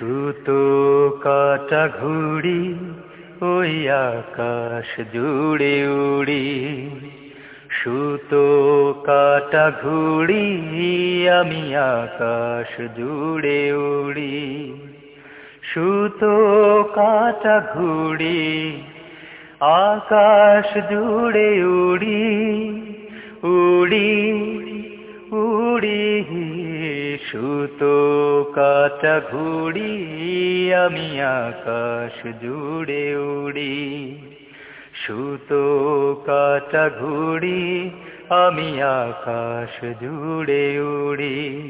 সুতো কাটা ঘুড়ি, ওই আকাশ জুড়ে উড়ি। সুতো কাটা ঘুড়ি, আমি আকাশ জুড়ে উড়ি। সুতো কাটা ঘুড়ি, আকাশ জুড়ে উড়ি। উড়ি সুতো কাটা ঘুড়ি, আমি আকাশ জুড়ে উড়ি। সুতো কাটা ঘুড়ি, আমি আকাশ জুড়ে উড়ি।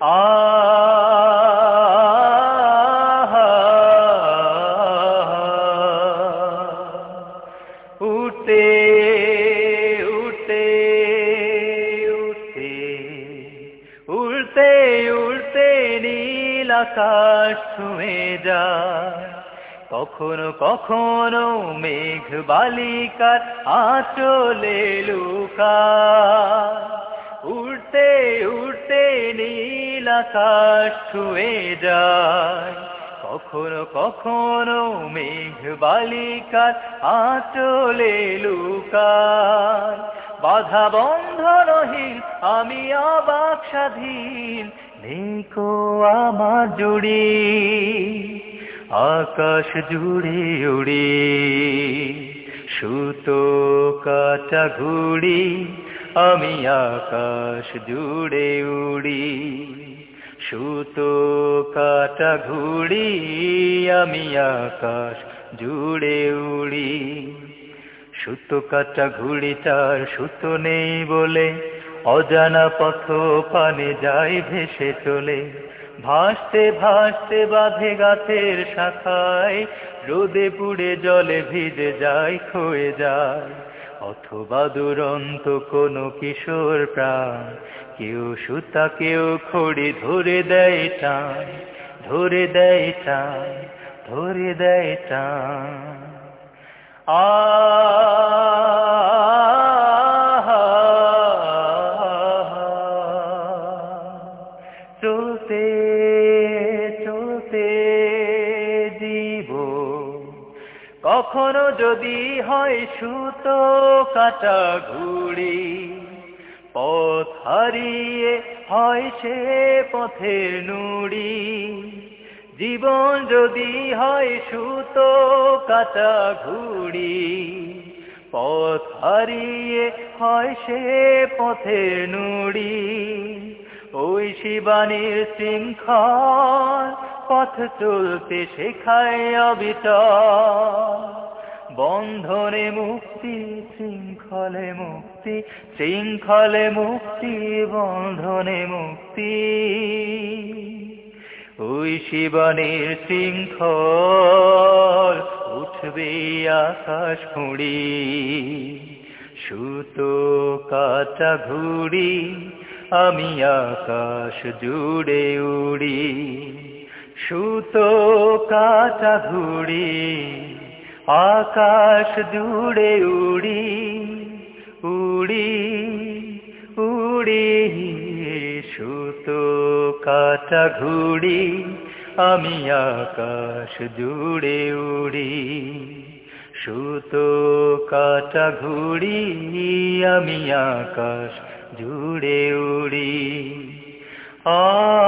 আ উড়তে নীল আকাশ ছুঁয়ে যায়। কখনো কখনো মেঘ বালিকার আচলে লুকা উড়তে উড়তে নীল আকাশ ছুঁয়ে যায়। কখনো কখনো মেঘ বালিকার আচলে লুকায়। বাধা বন্ধনহীন আমি অবাক স্বাধীন। নেকো আমার জুড়ি, আকাশ জুড়ে উড়ি, সুতো কাটা ঘুড়ি, আমি আকাশ জুড়ে উড়ি, সুতো কাটা ঘুড়ি, আমি আকাশ জুড়ে উড়ি। সুতো কাটা ঘুড়িটার সুতো নেই বলে, অজানা পথ পানে যায় ভেসে চলে। ভাসতে ভাসতে বাঁধে গাছের শাখায়, রোদে পুড়ে জলে ভিজে যায়, ক্ষয়ে যায়। অথবা দুরন্ত কোনো কিশোর প্রাণ, কেউ সুতা, কেউ খড়ি ধরে দেয় টান, ধরে দেয় টান, ধরে দেয় টান। চলতে চলতে জীব। কখনো যদি হয় সুতো কাটা ঘুড়ি, পথ হারিয়ে হয় সে পথের নুড়ি। জীবন যদি হয় সুতো কাটা ঘুড়ি, পথ হারিয়ে হয় সে পথে নুড়ি। ওই শিবানীর শৃঙ্খল পথ চলতে শেখায় অবিত বন্ধনে মুক্তি, শৃঙ্খলে মুক্তি শৃঙ্খলে মুক্তি, বন্ধনে মুক্তি। শিবানীর শৃঙ্খল, উঠবে আকাশ খুঁড়ি, সুতো কাটা ঘুড়ি, আমি আকাশ জুড়ে উড়ি, সুতো কাটা ঘুড়ি, আকাশ জুড়ে উড়ি উড়ি উড়ি কাটা ঘুড়ি আমি আকাশ জুড়ে উড়ি। সুতো কাটা ঘুড়ি আমি আকাশ জুড়ে উড়ি। আ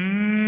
Hmm.